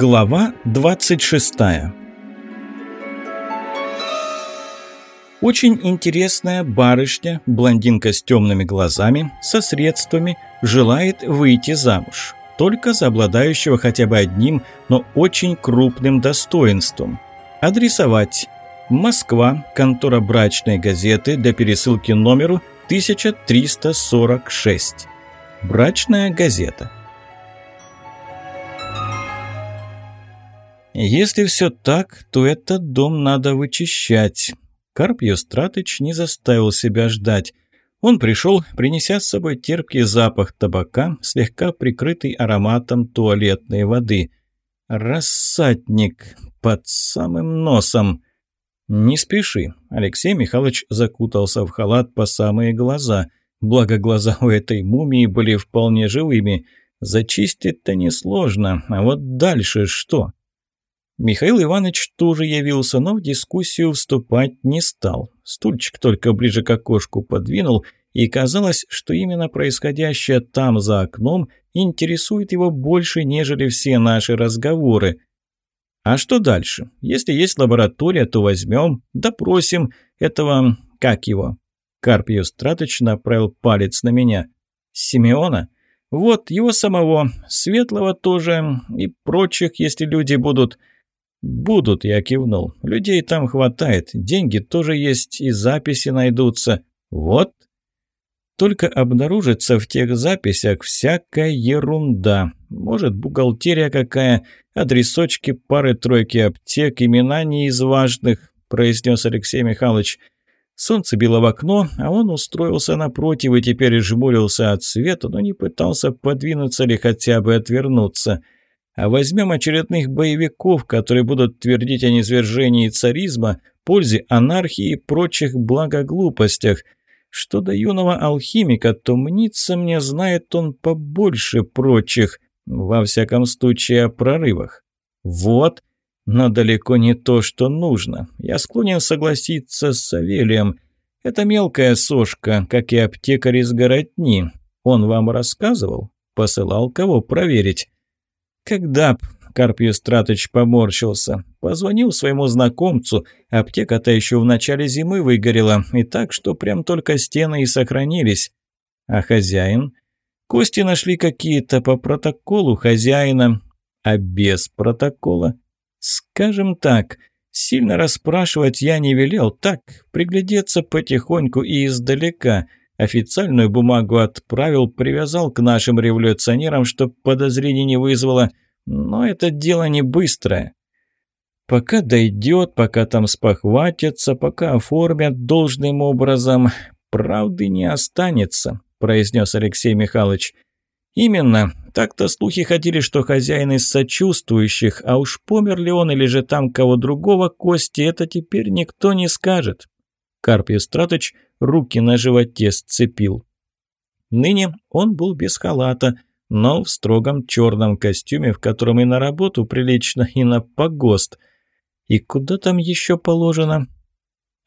Глава 26 Очень интересная барышня, блондинка с темными глазами, со средствами, желает выйти замуж. Только за обладающего хотя бы одним, но очень крупным достоинством. Адресовать. Москва, контора брачной газеты для пересылки номеру 1346. Брачная газета. Если все так, то этот дом надо вычищать. Карп Юстратыч не заставил себя ждать. Он пришел, принеся с собой терпкий запах табака, слегка прикрытый ароматом туалетной воды. Рассадник под самым носом. «Не спеши», — Алексей Михайлович закутался в халат по самые глаза. Благо глаза у этой мумии были вполне живыми. Зачистить-то несложно, а вот дальше что? Михаил Иванович тоже явился, но в дискуссию вступать не стал. Стульчик только ближе к окошку подвинул, и казалось, что именно происходящее там за окном интересует его больше, нежели все наши разговоры. А что дальше? Если есть лаборатория, то возьмем, допросим этого... как его? Карп Юстратыч направил палец на меня. Симеона? Вот, его самого, Светлого тоже и прочих, если люди будут... «Будут», — я кивнул. «Людей там хватает, деньги тоже есть и записи найдутся. Вот». Только обнаружится в тех записях всякая ерунда. Может, бухгалтерия какая, адресочки, пары-тройки аптек, имена не из важных, произнес Алексей Михайлович. Солнце било в окно, а он устроился напротив и теперь жмурился от света, но не пытался подвинуться или хотя бы отвернуться. — возьмем очередных боевиков, которые будут твердить о низвержении царизма, пользе анархии и прочих благоглупостях. Что до юного алхимика, то мнится мне, знает он побольше прочих, во всяком случае о прорывах. Вот, но далеко не то, что нужно. Я склонен согласиться с Савелием. Это мелкая сошка, как и аптекарь из городни. Он вам рассказывал? Посылал кого проверить? Когда б Карп Юстратыч поморщился. Позвонил своему знакомцу. Аптека-то еще в начале зимы выгорела. И так, что прям только стены и сохранились. А хозяин? Кости нашли какие-то по протоколу хозяина. А без протокола? Скажем так, сильно расспрашивать я не велел. Так, приглядеться потихоньку и издалека. Официальную бумагу отправил, привязал к нашим революционерам, чтоб подозрений не вызвало. Но это дело не быстрое. Пока дойдет, пока там спохватятся, пока оформят должным образом, правды не останется, произнес Алексей Михайлович. Именно. Так-то слухи ходили, что хозяин из сочувствующих, а уж помер ли он или же там кого другого кости, это теперь никто не скажет. Карп Истратыч руки на животе сцепил. Ныне он был без халата, но в строгом черном костюме, в котором и на работу прилично, и на погост. И куда там еще положено?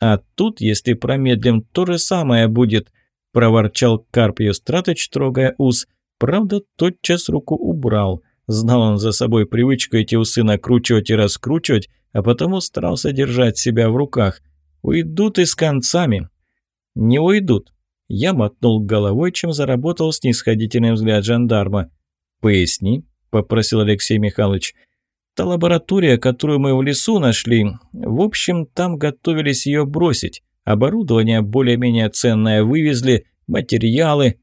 А тут, если промедлим, то же самое будет, проворчал Карп Юстратыч, трогая ус. Правда, тотчас руку убрал. Знал он за собой привычку эти усы накручивать и раскручивать, а потому старался держать себя в руках. Уйдут и с концами. Не уйдут, я мотнул головой, чем заработал снисходительный взгляд жандарма. «Поясни», – попросил Алексей Михайлович. «Та лаборатория, которую мы в лесу нашли, в общем, там готовились ее бросить. Оборудование более-менее ценное вывезли, материалы,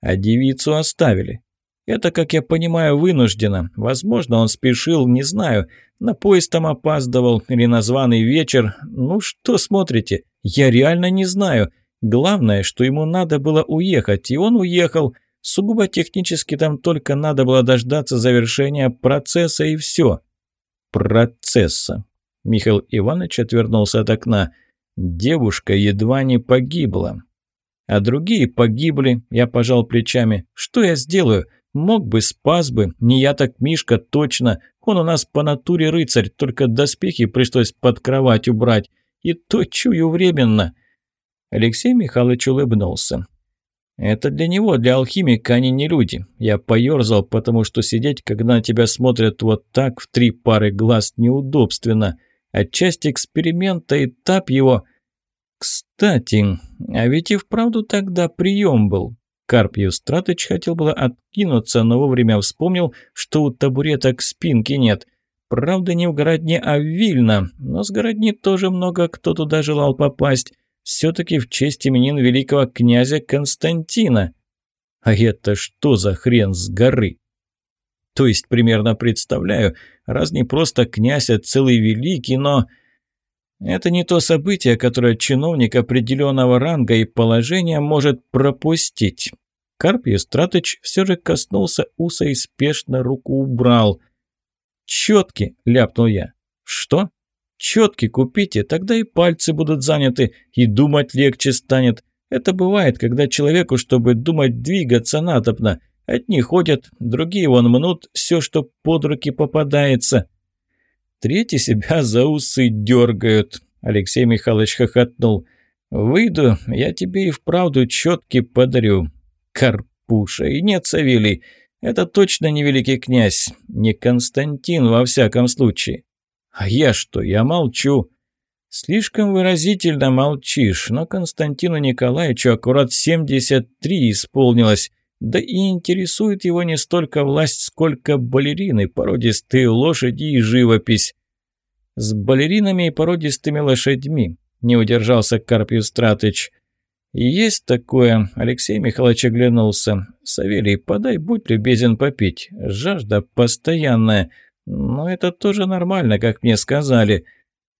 а девицу оставили. Это, как я понимаю, вынуждено. Возможно, он спешил, не знаю. На поезд там опаздывал или на званый вечер. Ну что смотрите? Я реально не знаю. Главное, что ему надо было уехать, и он уехал. Сугубо технически там только надо было дождаться завершения процесса и все. Процесса. Михаил Иванович отвернулся от окна. Девушка едва не погибла. А другие погибли, я пожал плечами. Что я сделаю? Мог бы, спас бы. Не я так Мишка, точно. Он у нас по натуре рыцарь, только доспехи пришлось под кровать убрать. И то чую временно. Алексей Михайлович улыбнулся. Это для него, для алхимика, они не люди. Я поерзал, потому что сидеть, когда на тебя смотрят вот так в три пары глаз, неудобственно. Отчасти эксперимента, этап его... Кстати, а ведь и вправду тогда прием был. Карп Юстратыч хотел было откинуться, но вовремя вспомнил, что у табуреток спинки нет. Правда, не в Городне, а в Вильно, но с Городни тоже много кто туда желал попасть. Все-таки в честь именин великого князя Константина. А это что за хрен с горы? То есть, примерно представляю, раз не просто князь, а целый великий, но... Это не то событие, которое чиновник определенного ранга и положения может пропустить. Карп Стратыч все же коснулся уса и спешно руку убрал. «Четки!» – ляпнул я. «Что?» «Четки купите, тогда и пальцы будут заняты, и думать легче станет. Это бывает, когда человеку, чтобы думать, двигаться надобно. Одни ходят, другие вон мнут все, что под руки попадается». Третьи себя за усы дергают. Алексей Михайлович хохотнул. «Выйду, я тебе и вправду четки подарю. Карпуша, и нет, Савелий, это точно не великий князь, не Константин во всяком случае. А я что, я молчу». «Слишком выразительно молчишь, но Константину Николаевичу аккурат 73 исполнилось, да и интересует его не столько власть, сколько балерины, породистые лошади и живопись. С балеринами и породистыми лошадьми, не удержался Карп Юстратыч. «Есть такое», — Алексей Михайлович оглянулся. «Савелий, подай, будь любезен попить. Жажда постоянная. Но это тоже нормально, как мне сказали».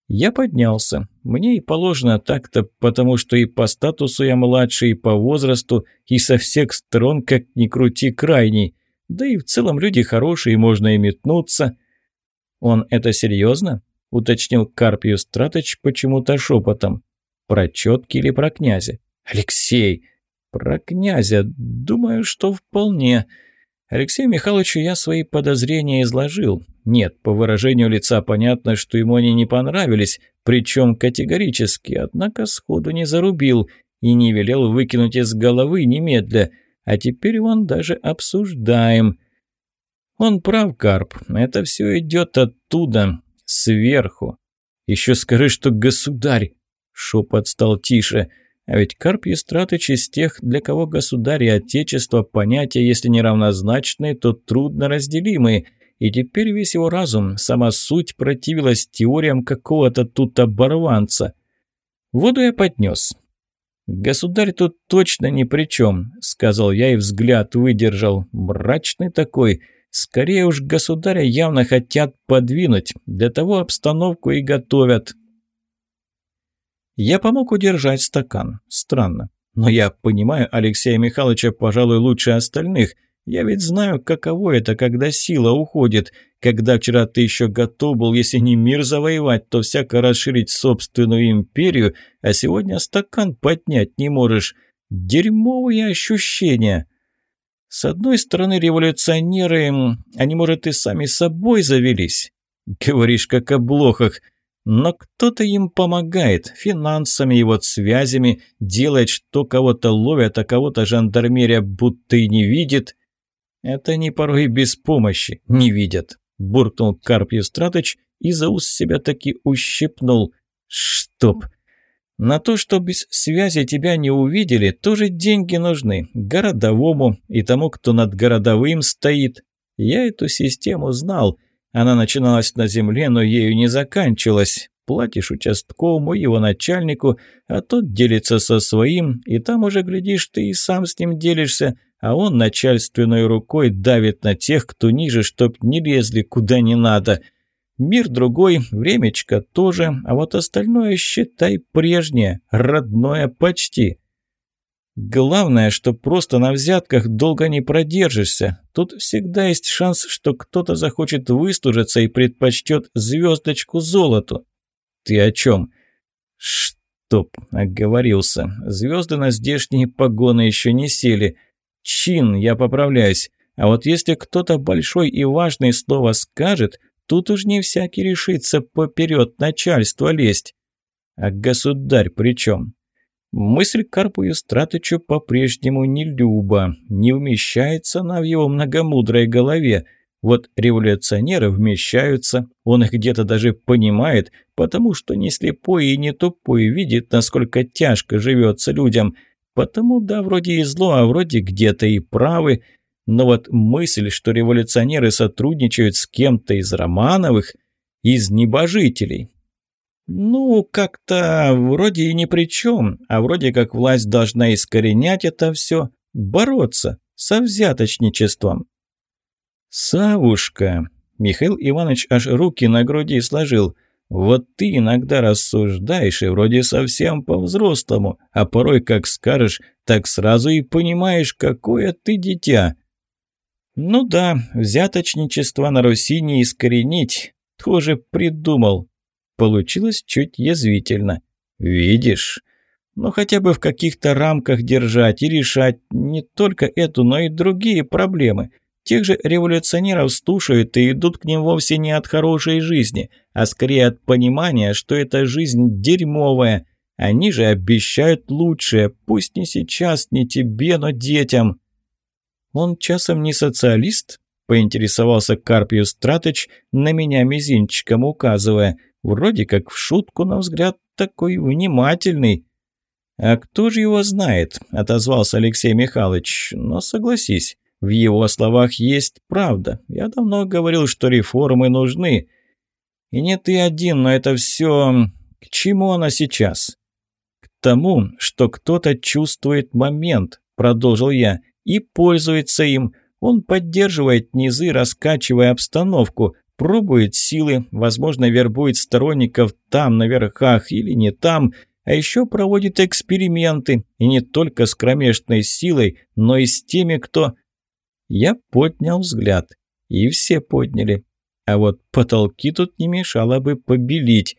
Я поднялся. Мне и положено так-то, потому что и по статусу я младший, и по возрасту, и со всех сторон, как ни крути, крайний. Да и в целом люди хорошие, можно и метнуться. «Он это серьезно?» — уточнил Карпию Страточ почему-то шепотом. «Про четки или про князя?» «Алексей!» «Про князя. Думаю, что вполне. Алексею Михайловичу я свои подозрения изложил. Нет, по выражению лица понятно, что ему они не понравились, причем категорически, однако сходу не зарубил и не велел выкинуть из головы немедля. А теперь он даже обсуждаем. Он прав, Карп, это все идет оттуда, сверху. Еще скажи, что государь. Шепот стал тише. А ведь Карп Естратыч из тех, для кого государь и отечество понятия, если не равнозначные, то трудно разделимые – и теперь весь его разум, сама суть противилась теориям какого-то тут оборванца. Воду я поднес. «Государь тут точно ни при чем», — сказал я и взгляд выдержал. «Мрачный такой. Скорее уж государя явно хотят подвинуть. Для того обстановку и готовят». Я помог удержать стакан. Странно. Но я понимаю Алексея Михайловича, пожалуй, лучше остальных — я ведь знаю, каково это, когда сила уходит. Когда вчера ты еще готов был, если не мир завоевать, то всяко расширить собственную империю, а сегодня стакан поднять не можешь. Дерьмовые ощущения. С одной стороны, революционеры, они, может, и сами собой завелись. Говоришь, как о блохах. Но кто-то им помогает, финансами и вот связями, делает, что кого-то ловят, а кого-то жандармерия будто и не видит. «Это они порой без помощи не видят», – буркнул Карп Евстратыч и за ус себя таки ущипнул. «Чтоб!» На то, что без связи тебя не увидели, тоже деньги нужны. Городовому и тому, кто над городовым стоит. Я эту систему знал. Она начиналась на земле, но ею не заканчивалась. Платишь участковому, его начальнику, а тот делится со своим, и там уже, глядишь, ты и сам с ним делишься, а он начальственной рукой давит на тех, кто ниже, чтоб не лезли куда не надо. Мир другой, времечко тоже, а вот остальное, считай, прежнее, родное почти. Главное, что просто на взятках долго не продержишься. Тут всегда есть шанс, что кто-то захочет выстужиться и предпочтет звездочку золоту. Ты о чем? Чтоб, оговорился. Звезды на здешние погоны еще не сели. Чин, я поправляюсь. А вот если кто-то большой и важный слово скажет, тут уж не всякий решится поперед начальства лезть. А государь при чем? Мысль Карпу Юстратычу по-прежнему не люба, не вмещается она в его многомудрой голове. Вот революционеры вмещаются, он их где-то даже понимает, потому что не слепой и не тупой видит, насколько тяжко живется людям. Потому да, вроде и зло, а вроде где-то и правы. Но вот мысль, что революционеры сотрудничают с кем-то из Романовых, из небожителей, ну, как-то вроде и ни при чем, а вроде как власть должна искоренять это все, бороться со взяточничеством. «Савушка!» – Михаил Иванович аж руки на груди сложил. «Вот ты иногда рассуждаешь и вроде совсем по-взрослому, а порой как скажешь, так сразу и понимаешь, какое ты дитя». «Ну да, взяточничество на Руси не искоренить, тоже придумал, Получилось чуть язвительно. «Видишь? Ну хотя бы в каких-то рамках держать и решать не только эту, но и другие проблемы. Тех же революционеров слушают и идут к ним вовсе не от хорошей жизни, а скорее от понимания, что эта жизнь дерьмовая. Они же обещают лучшее, пусть не сейчас, не тебе, но детям». «Он часом не социалист?» – поинтересовался Карпиус Стратыч, на меня мизинчиком указывая – Вроде как в шутку, но взгляд такой внимательный. «А кто же его знает?» – отозвался Алексей Михайлович. «Но согласись, в его словах есть правда. Я давно говорил, что реформы нужны. И не ты один, но это все... К чему она сейчас?» «К тому, что кто-то чувствует момент», – продолжил я, – «и пользуется им. Он поддерживает низы, раскачивая обстановку пробует силы, возможно, вербует сторонников там, на верхах или не там, а еще проводит эксперименты, и не только с кромешной силой, но и с теми, кто... Я поднял взгляд, и все подняли. А вот потолки тут не мешало бы побелить.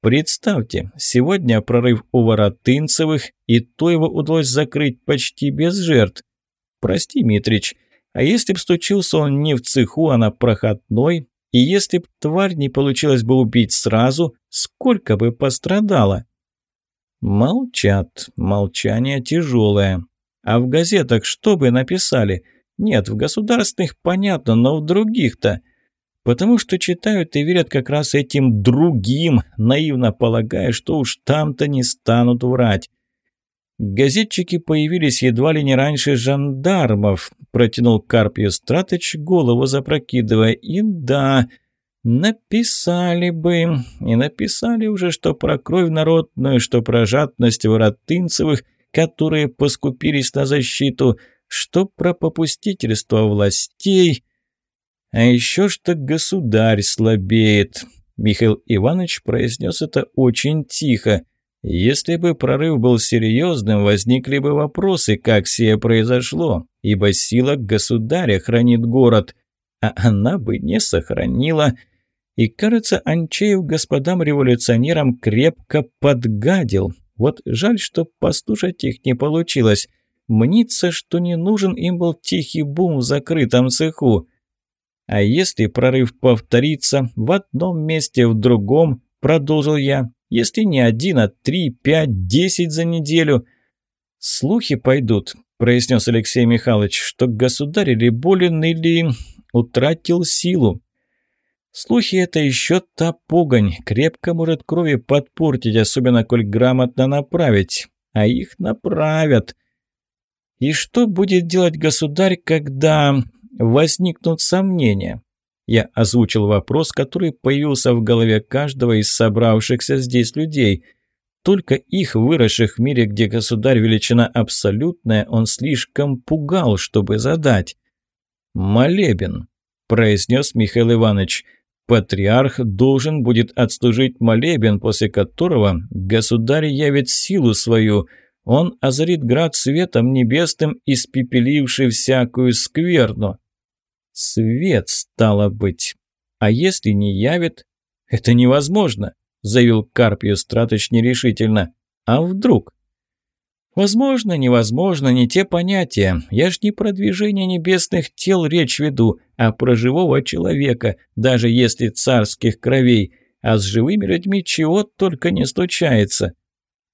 Представьте, сегодня прорыв у Воротынцевых, и то его удалось закрыть почти без жертв. Прости, Митрич, а если б стучился он не в цеху, а на проходной, и если б тварь не получилось бы убить сразу, сколько бы пострадало? Молчат. Молчание тяжелое. А в газетах что бы написали? Нет, в государственных понятно, но в других-то. Потому что читают и верят как раз этим другим, наивно полагая, что уж там-то не станут врать. Газетчики появились едва ли не раньше жандармов, протянул Карпию Стратыч, голову запрокидывая. И да, написали бы, и написали уже, что про кровь народную, что про жадность воротынцевых, которые поскупились на защиту, что про попустительство властей, а еще что государь слабеет. Михаил Иванович произнес это очень тихо. Если бы прорыв был серьезным, возникли бы вопросы, как сие произошло, ибо сила государя хранит город, а она бы не сохранила. И, кажется, Анчеев господам революционерам крепко подгадил. Вот жаль, что послушать их не получилось. Мнится, что не нужен им был тихий бум в закрытом цеху. А если прорыв повторится в одном месте, в другом, продолжил я, если не один, а три, пять, десять за неделю. Слухи пойдут, произнес Алексей Михайлович, что государь или болен, или утратил силу. Слухи – это еще та погонь, крепко может крови подпортить, особенно коль грамотно направить. А их направят. И что будет делать государь, когда возникнут сомнения? Я озвучил вопрос, который появился в голове каждого из собравшихся здесь людей. Только их, выросших в мире, где государь величина абсолютная, он слишком пугал, чтобы задать. «Молебен», – произнес Михаил Иванович. «Патриарх должен будет отслужить молебен, после которого государь явит силу свою. Он озарит град светом небесным, испепеливший всякую скверну». Свет, стало быть. А если не явит? Это невозможно, заявил Карпию Стратыч нерешительно. А вдруг? Возможно, невозможно, не те понятия. Я ж не про движение небесных тел речь веду, а про живого человека, даже если царских кровей. А с живыми людьми чего только не случается.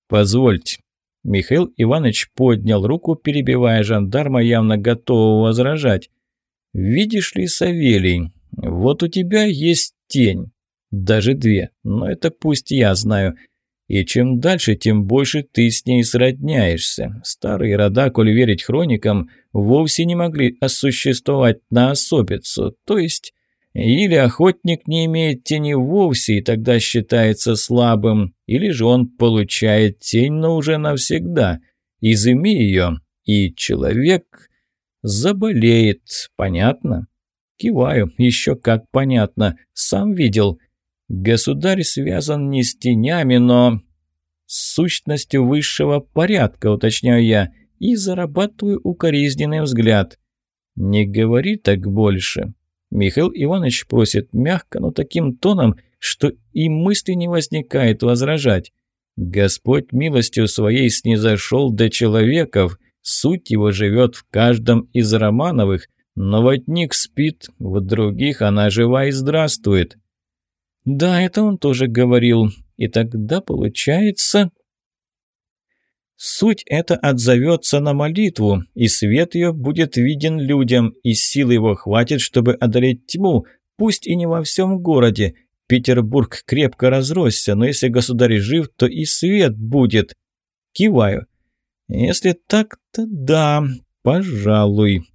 Позвольте. Михаил Иванович поднял руку, перебивая жандарма, явно готового возражать. «Видишь ли, Савелий, вот у тебя есть тень. Даже две, но это пусть я знаю. И чем дальше, тем больше ты с ней сродняешься. Старые рода, коль верить хроникам, вовсе не могли осуществовать на особицу, то есть... Или охотник не имеет тени вовсе и тогда считается слабым, или же он получает тень, но уже навсегда. Изыми ее, и человек заболеет, понятно? Киваю, еще как понятно, сам видел. Государь связан не с тенями, но с сущностью высшего порядка, уточняю я, и зарабатываю укоризненный взгляд. Не говори так больше. Михаил Иванович просит мягко, но таким тоном, что и мысли не возникает возражать. Господь милостью своей снизошел до человеков, суть его живет в каждом из Романовых, но в одних спит, в других она жива и здравствует. Да, это он тоже говорил. И тогда получается... Суть это отзовется на молитву, и свет ее будет виден людям, и силы его хватит, чтобы одолеть тьму, пусть и не во всем городе. Петербург крепко разросся, но если государь жив, то и свет будет. Киваю. Если так, то да, пожалуй.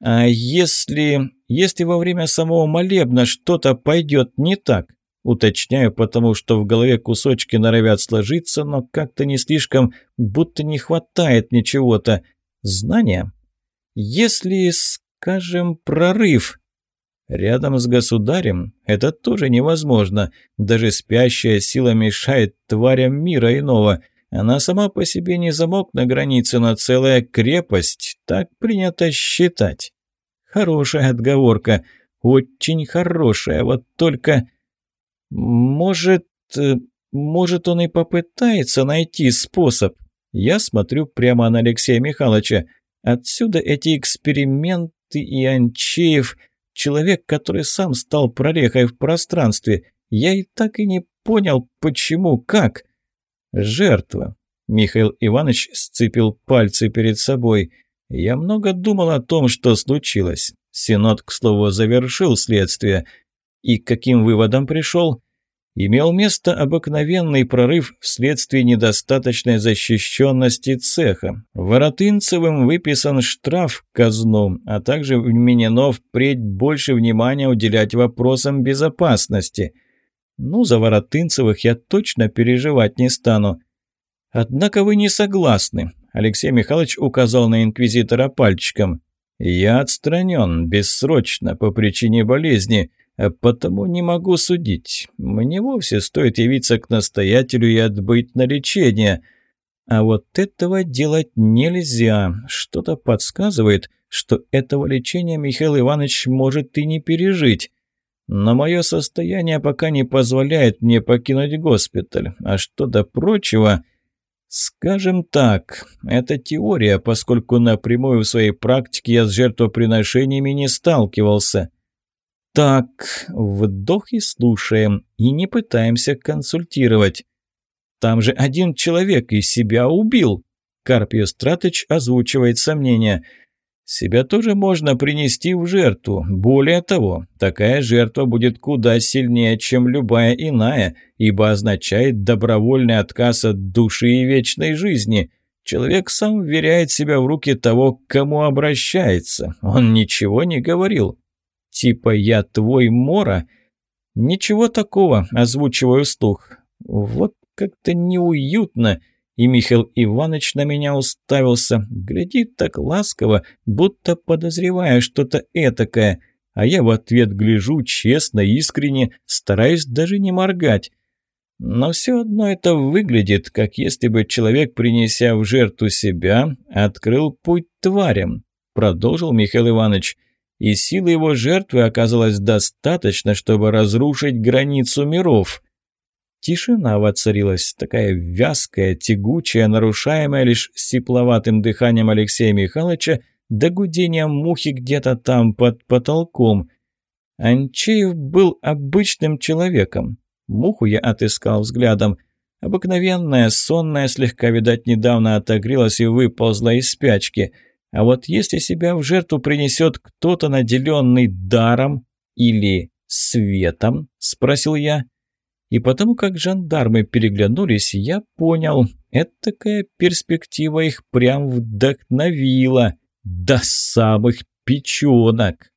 А если... если во время самого молебна что-то пойдет не так? Уточняю, потому что в голове кусочки норовят сложиться, но как-то не слишком, будто не хватает ничего-то. Знания? Если, скажем, прорыв... Рядом с государем это тоже невозможно. Даже спящая сила мешает тварям мира иного. Она сама по себе не замок на границе, но целая крепость. Так принято считать. Хорошая отговорка. Очень хорошая. Вот только... Может... Э, может, он и попытается найти способ. Я смотрю прямо на Алексея Михайловича. Отсюда эти эксперименты и Анчеев, человек, который сам стал прорехой в пространстве. Я и так и не понял, почему, как. Жертва. Михаил Иванович сцепил пальцы перед собой. Я много думал о том, что случилось. Синод, к слову, завершил следствие. И к каким выводом пришел? имел место обыкновенный прорыв вследствие недостаточной защищенности цеха. Воротынцевым выписан штраф казну, а также вменено впредь больше внимания уделять вопросам безопасности. Ну, за Воротынцевых я точно переживать не стану. Однако вы не согласны. Алексей Михайлович указал на инквизитора пальчиком. «Я отстранен, бессрочно, по причине болезни. А потому не могу судить. Мне вовсе стоит явиться к настоятелю и отбыть на лечение. А вот этого делать нельзя. Что-то подсказывает, что этого лечения Михаил Иванович может и не пережить. Но мое состояние пока не позволяет мне покинуть госпиталь. А что до прочего... Скажем так, это теория, поскольку напрямую в своей практике я с жертвоприношениями не сталкивался. Так, вдох и слушаем, и не пытаемся консультировать. Там же один человек и себя убил. Карпий Стратыч озвучивает сомнения. Себя тоже можно принести в жертву. Более того, такая жертва будет куда сильнее, чем любая иная, ибо означает добровольный отказ от души и вечной жизни. Человек сам вверяет себя в руки того, к кому обращается. Он ничего не говорил. Типа «я твой Мора»? Ничего такого, озвучиваю вслух. Вот как-то неуютно, и Михаил Иванович на меня уставился, глядит так ласково, будто подозревая что-то этакое, а я в ответ гляжу честно, искренне, стараюсь даже не моргать. Но все одно это выглядит, как если бы человек, принеся в жертву себя, открыл путь тварям, продолжил Михаил Иванович и силы его жертвы оказалось достаточно, чтобы разрушить границу миров. Тишина воцарилась, такая вязкая, тягучая, нарушаемая лишь сипловатым дыханием Алексея Михайловича да гудением мухи где-то там под потолком. Анчеев был обычным человеком. Муху я отыскал взглядом. Обыкновенная, сонная, слегка, видать, недавно отогрелась и выползла из спячки. А вот если себя в жертву принесет кто-то, наделенный даром или светом, спросил я. И потому как жандармы переглянулись, я понял, этакая перспектива их прям вдохновила. До самых печенок.